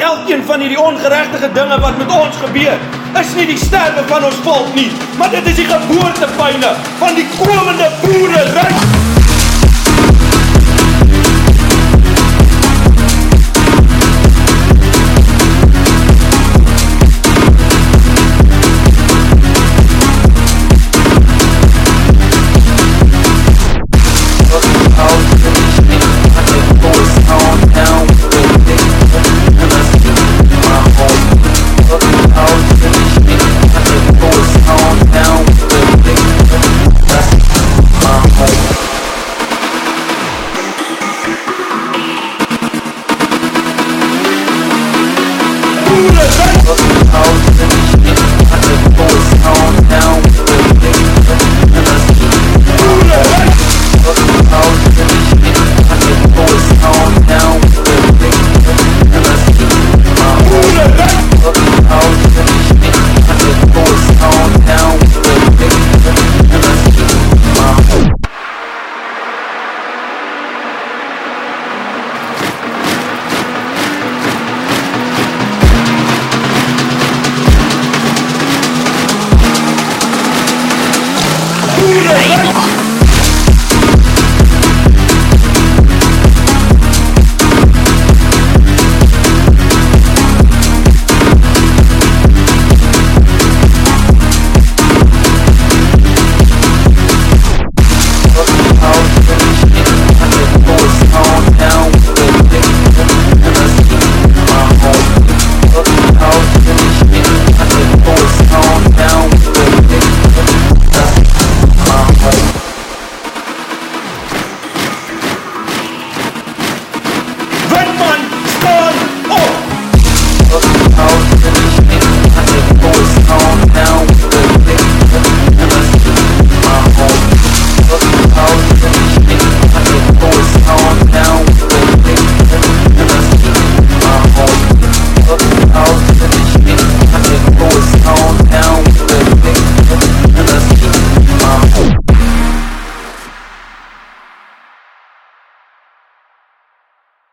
Elkeen van hierdie ongeregtige dinge wat met ons gebeur, is nie die sterwe van ons volk nie, maar dit is die geboortepyne van die komende boere ryk. aí.